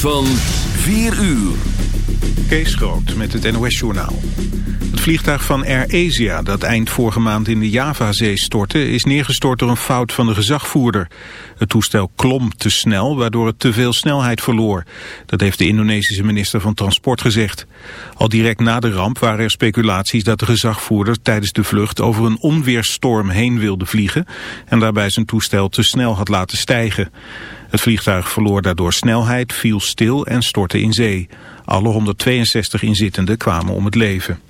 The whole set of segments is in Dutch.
van 4 uur. Kees Groot met het NOS-journaal. Het vliegtuig van Air Asia dat eind vorige maand in de Javazee stortte... is neergestort door een fout van de gezagvoerder. Het toestel klom te snel, waardoor het te veel snelheid verloor. Dat heeft de Indonesische minister van Transport gezegd. Al direct na de ramp waren er speculaties dat de gezagvoerder... tijdens de vlucht over een onweerstorm heen wilde vliegen... en daarbij zijn toestel te snel had laten stijgen. Het vliegtuig verloor daardoor snelheid, viel stil en stortte in zee. Alle 162 inzittenden kwamen om het leven.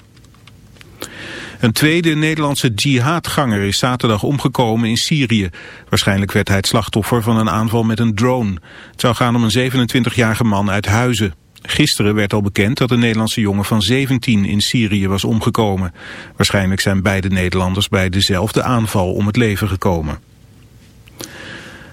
Een tweede Nederlandse jihadganger is zaterdag omgekomen in Syrië. Waarschijnlijk werd hij het slachtoffer van een aanval met een drone. Het zou gaan om een 27-jarige man uit Huizen. Gisteren werd al bekend dat een Nederlandse jongen van 17 in Syrië was omgekomen. Waarschijnlijk zijn beide Nederlanders bij dezelfde aanval om het leven gekomen.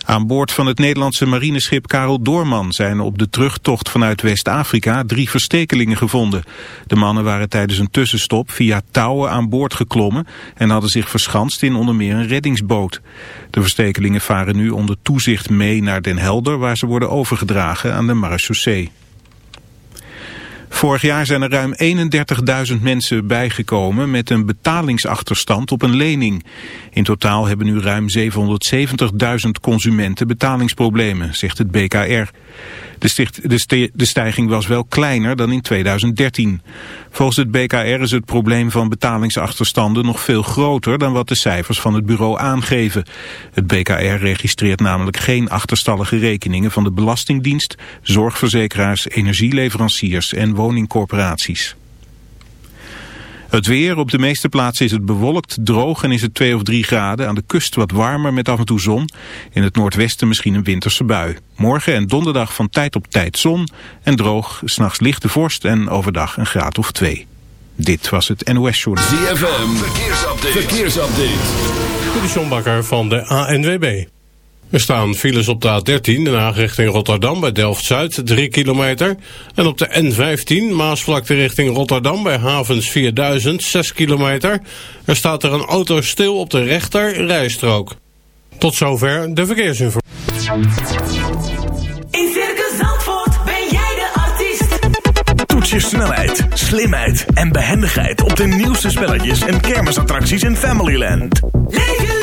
Aan boord van het Nederlandse marineschip Karel Doorman zijn op de terugtocht vanuit West-Afrika drie verstekelingen gevonden. De mannen waren tijdens een tussenstop via touwen aan boord geklommen en hadden zich verschanst in onder meer een reddingsboot. De verstekelingen varen nu onder toezicht mee naar Den Helder waar ze worden overgedragen aan de marechaussee. Vorig jaar zijn er ruim 31.000 mensen bijgekomen met een betalingsachterstand op een lening. In totaal hebben nu ruim 770.000 consumenten betalingsproblemen, zegt het BKR. De, de stijging was wel kleiner dan in 2013. Volgens het BKR is het probleem van betalingsachterstanden nog veel groter dan wat de cijfers van het bureau aangeven. Het BKR registreert namelijk geen achterstallige rekeningen van de Belastingdienst, zorgverzekeraars, energieleveranciers en woningcorporaties. Het weer, op de meeste plaatsen is het bewolkt, droog en is het 2 of 3 graden. Aan de kust wat warmer met af en toe zon. In het noordwesten misschien een winterse bui. Morgen en donderdag van tijd op tijd zon en droog. S'nachts lichte vorst en overdag een graad of 2. Dit was het NOS Journal. ZFM, verkeersupdate. verkeersupdate. De van de ANWB. Er staan files op de A13, Den Haag richting Rotterdam bij Delft-Zuid, 3 kilometer. En op de N15, Maasvlakte richting Rotterdam bij Havens 4000, 6 kilometer. Er staat er een auto stil op de rechter rijstrook. Tot zover de verkeersinformatie. In Circus Zandvoort ben jij de artiest. Toets je snelheid, slimheid en behendigheid op de nieuwste spelletjes en kermisattracties in Familyland. Leef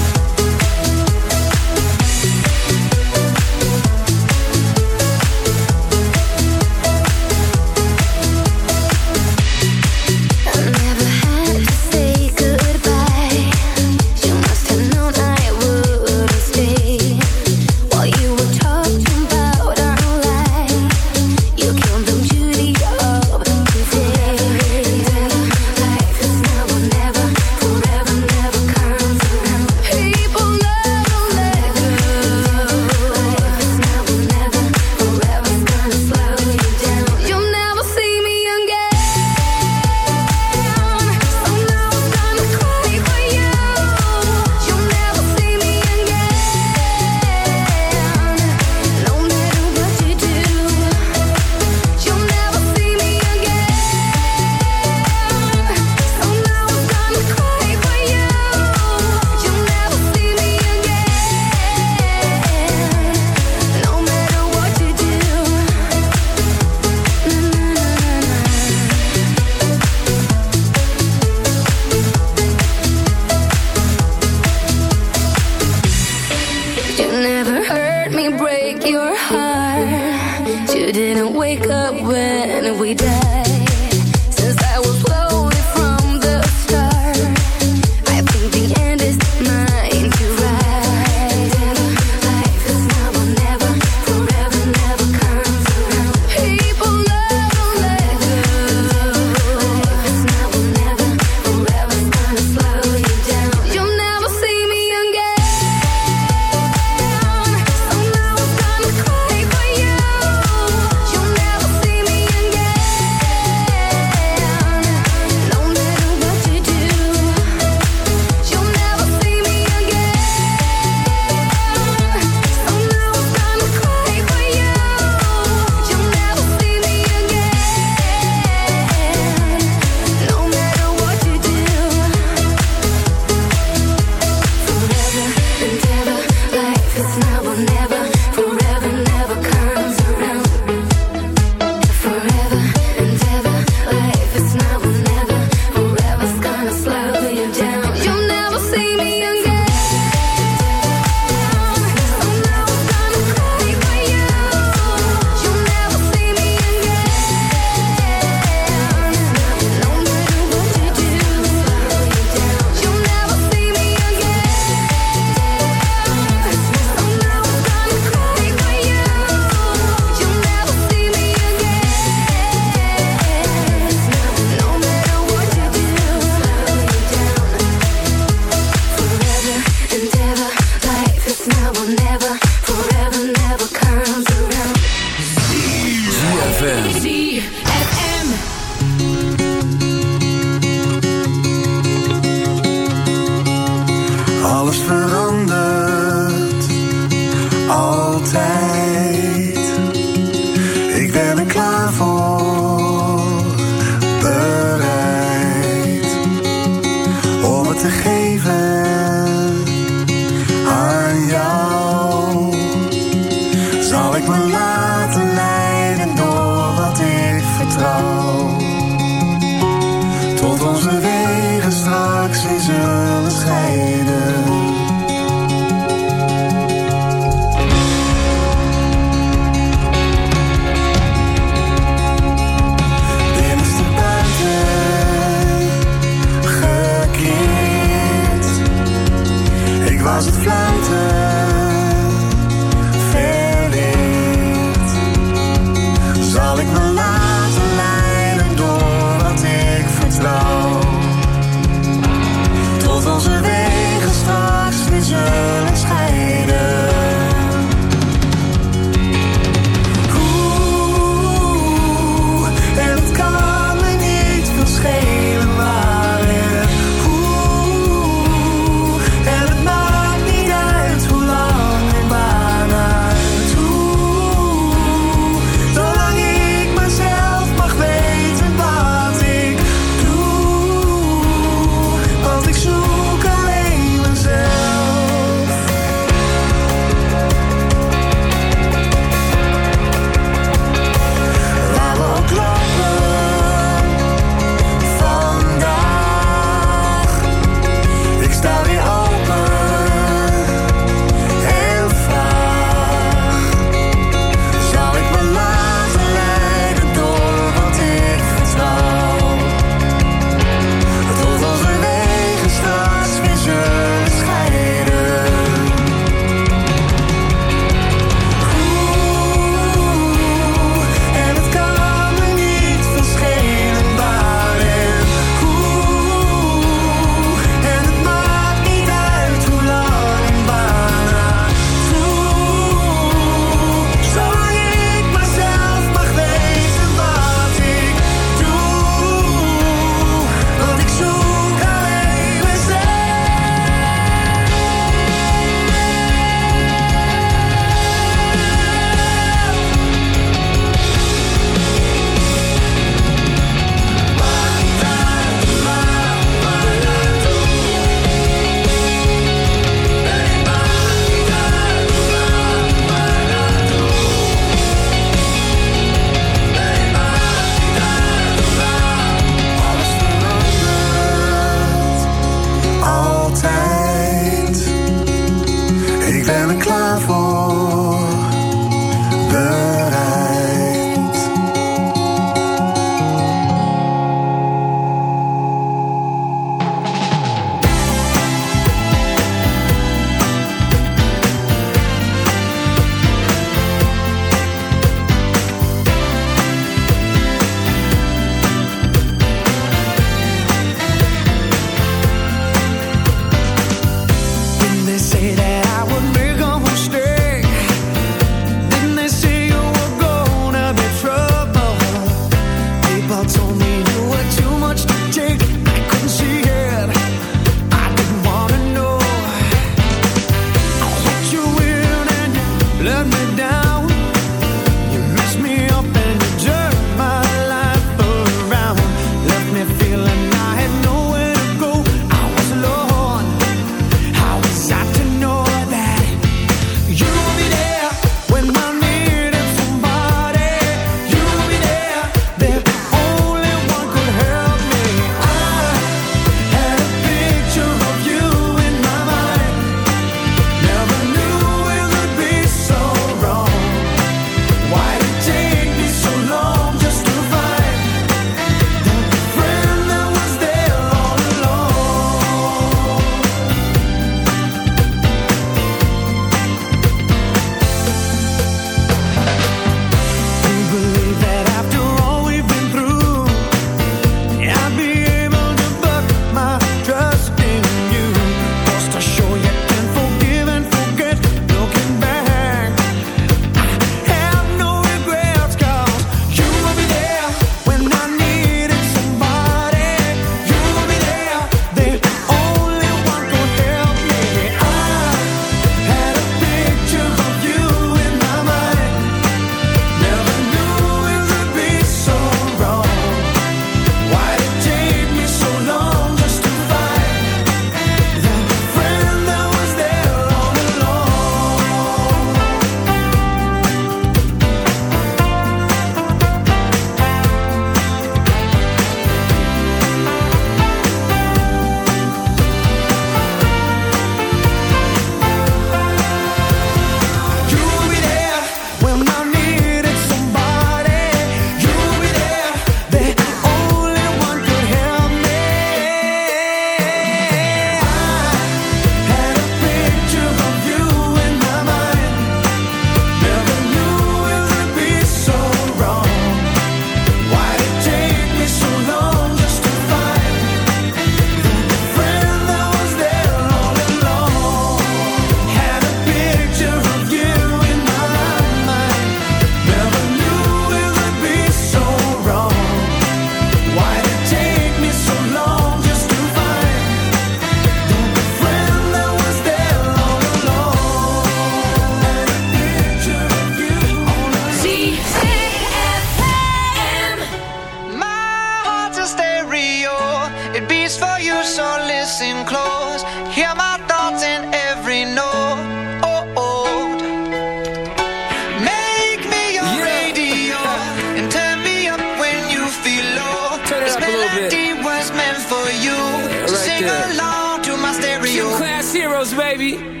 street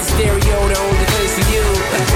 stereo to only for you.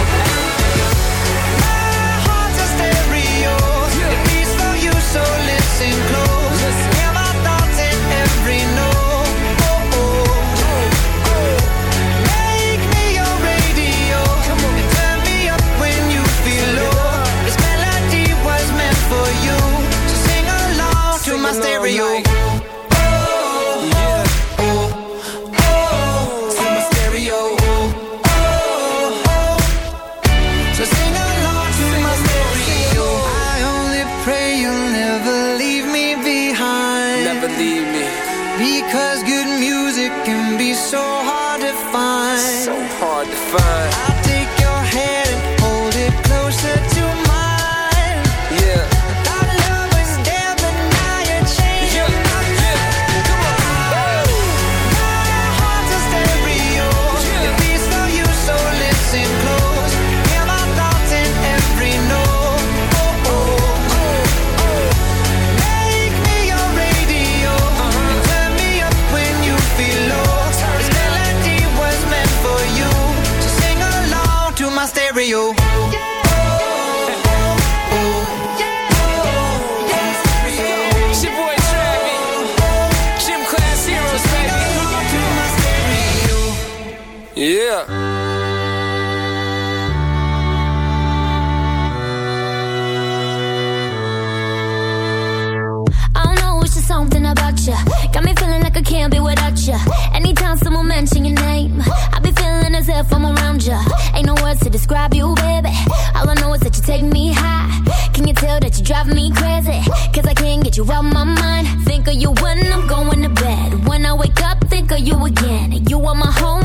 You again. You are my homie,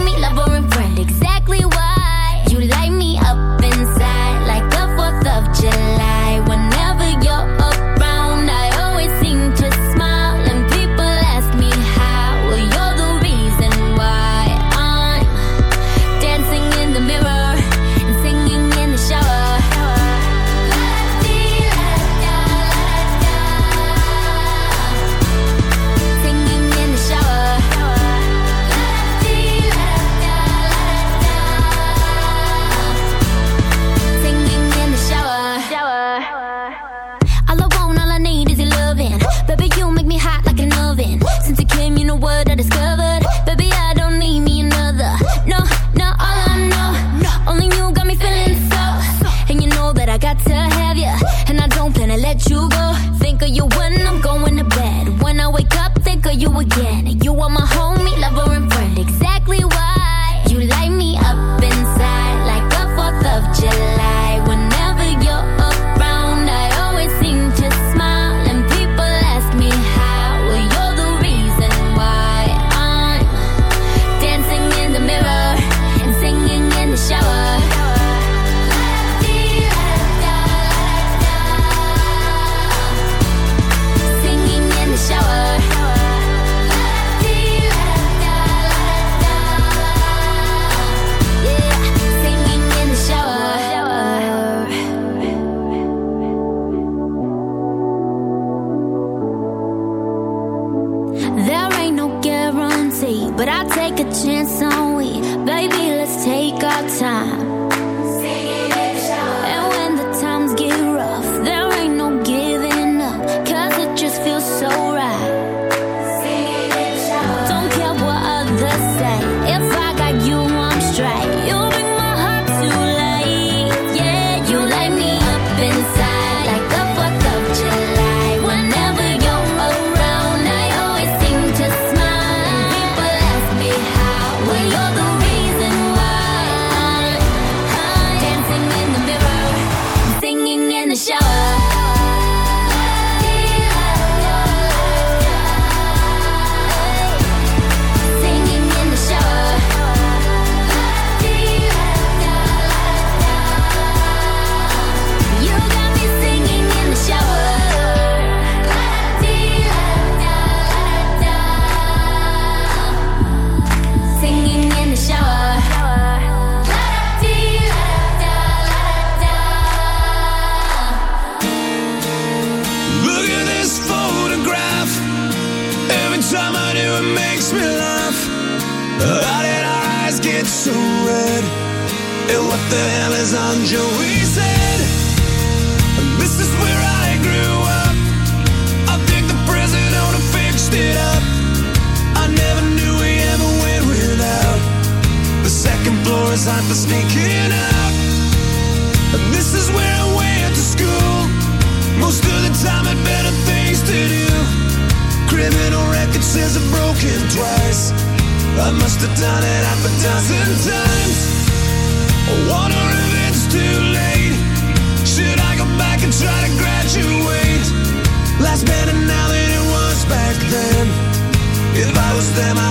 them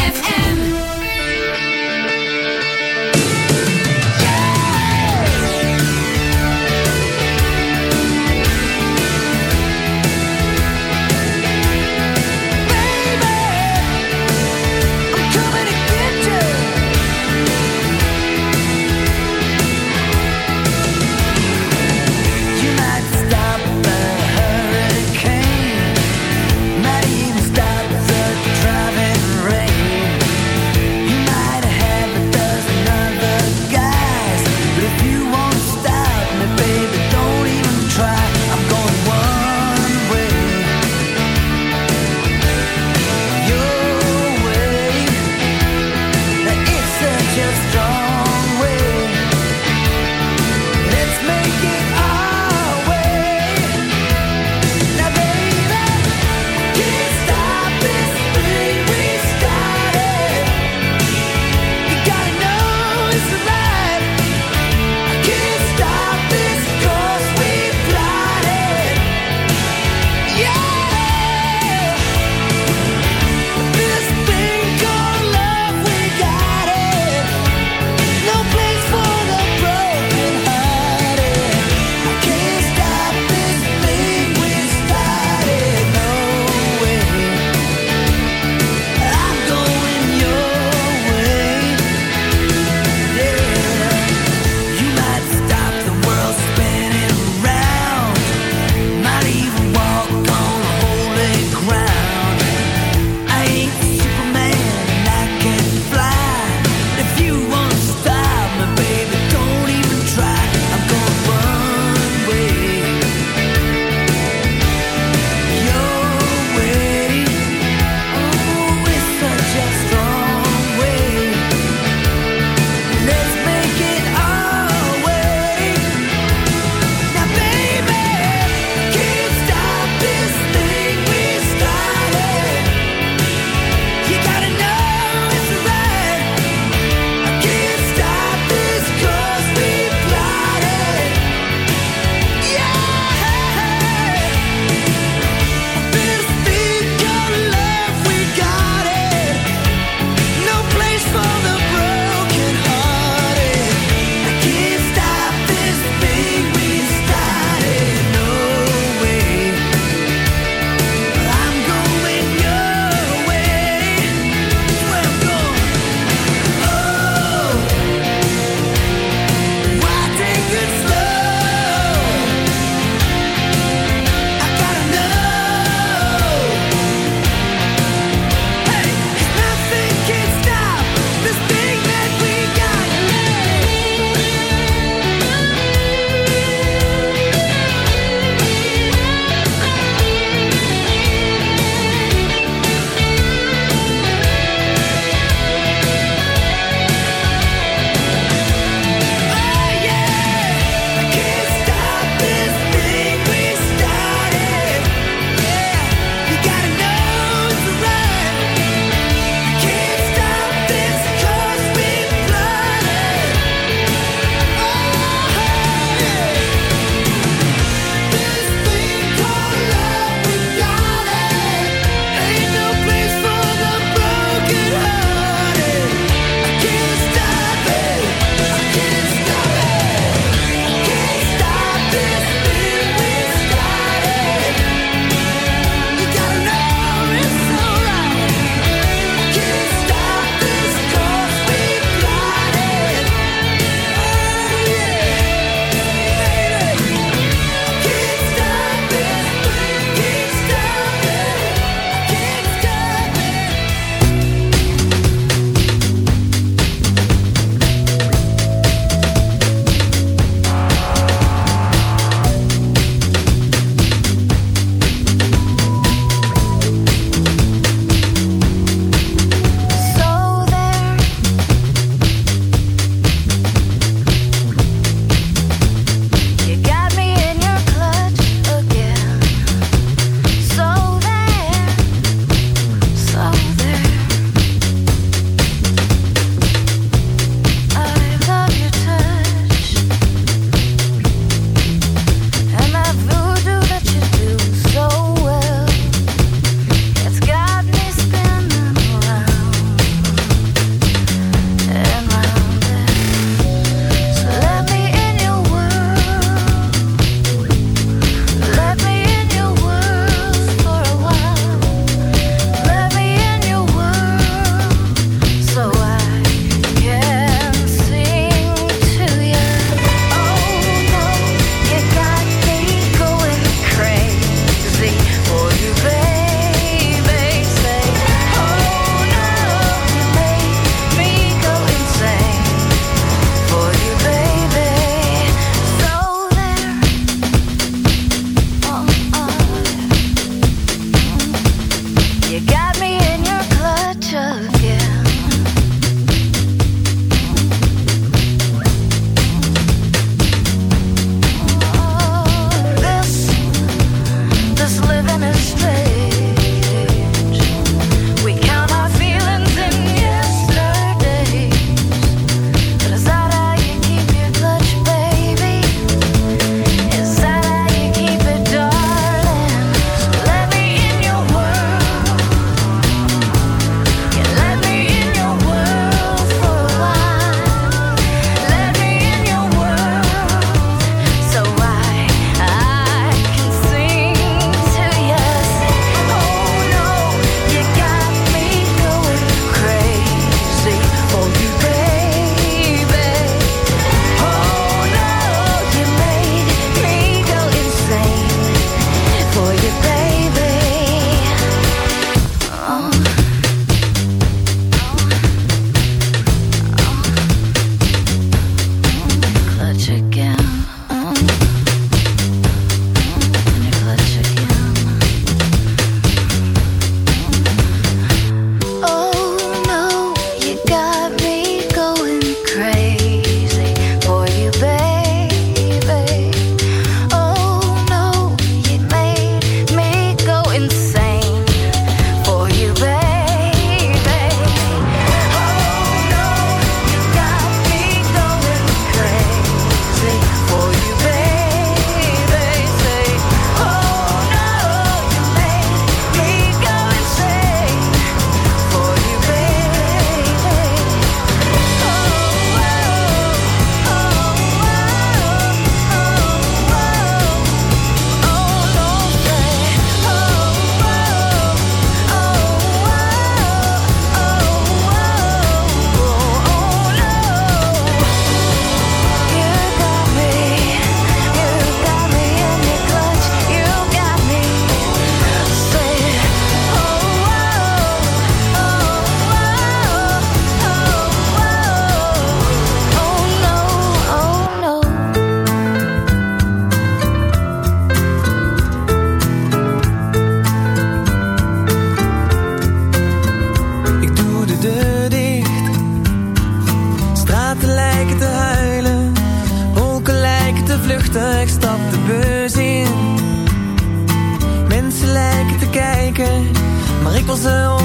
Maar ik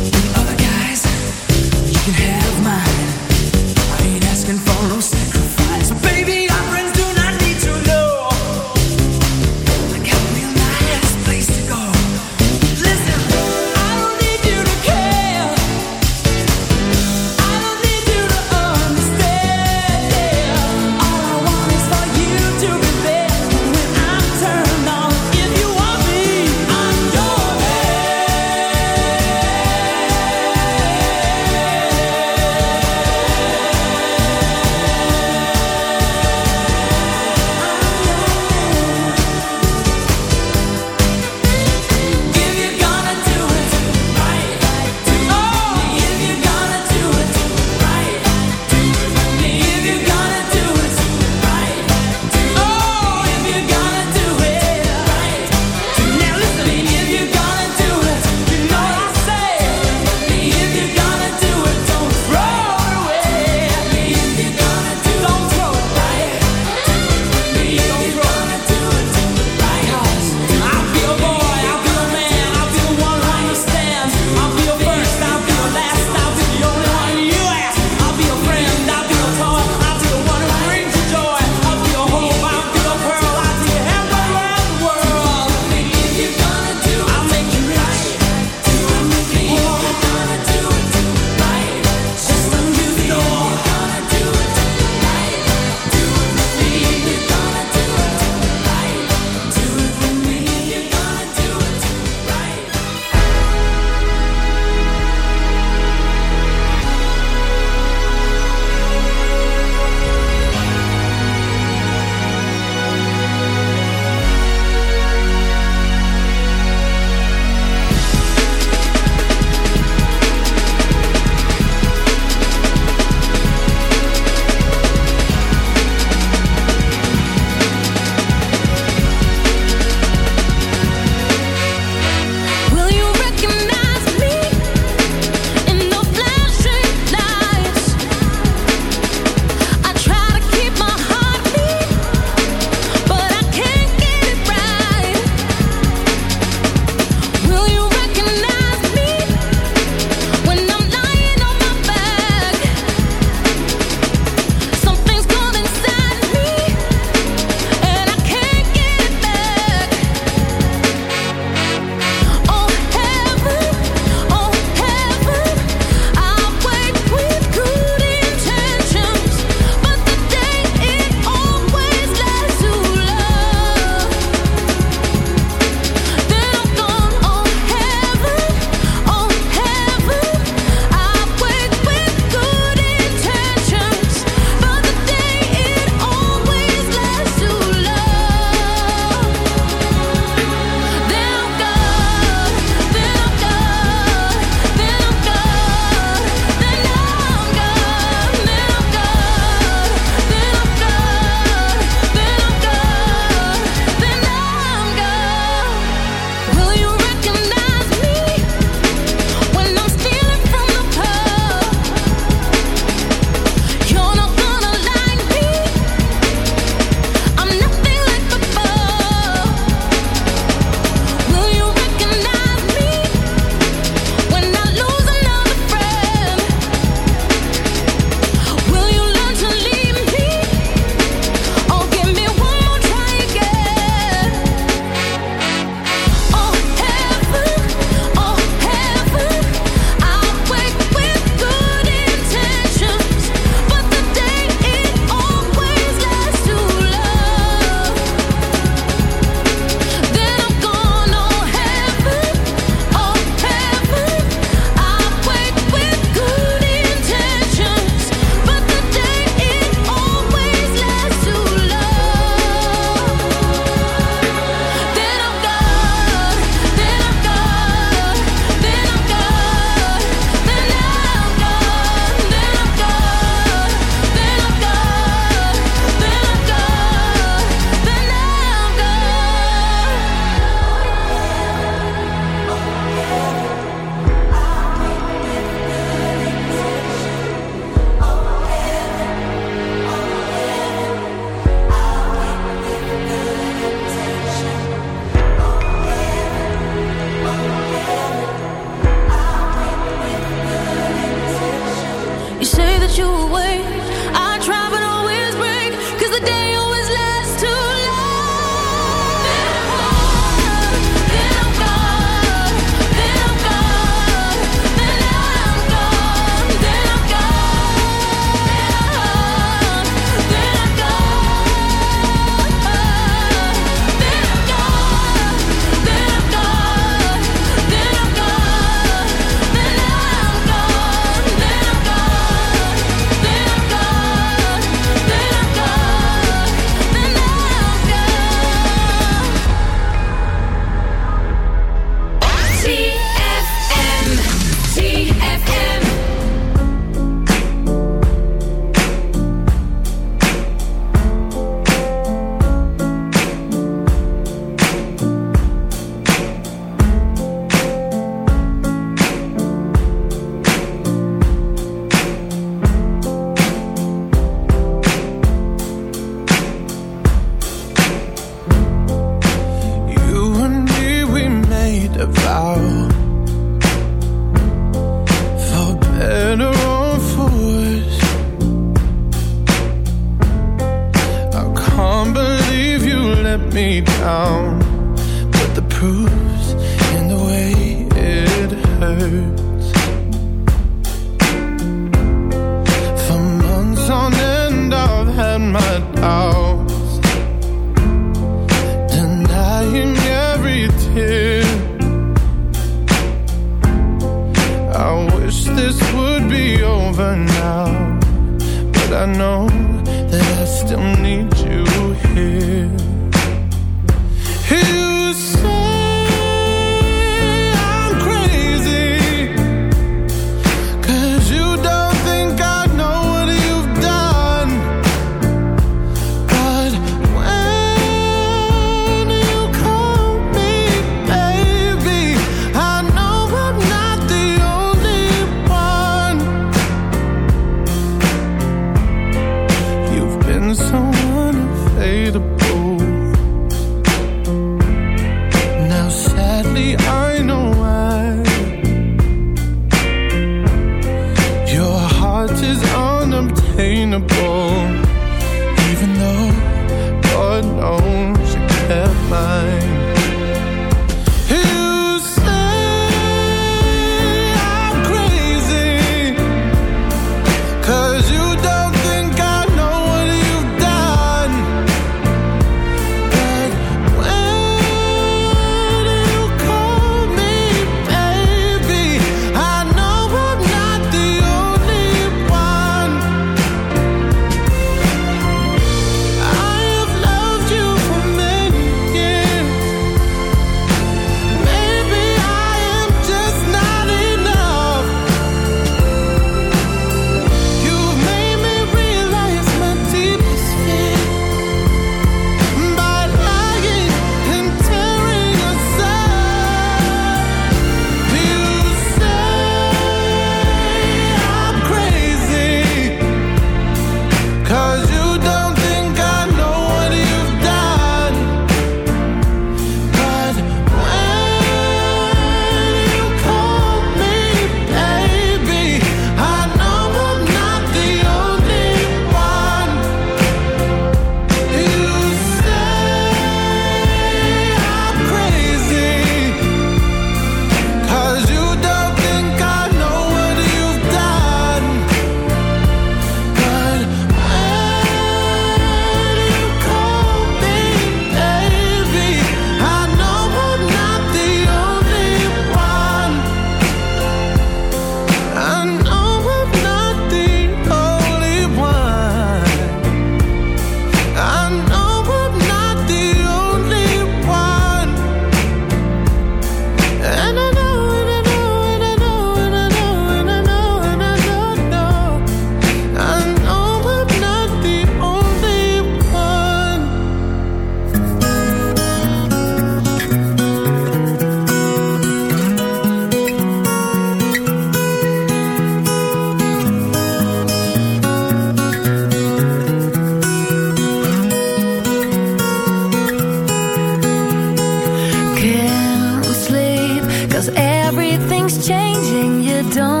don't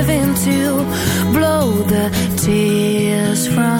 loving we give into. Blow the tears from